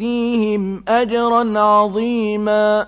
يؤتيهم أجرا عظيما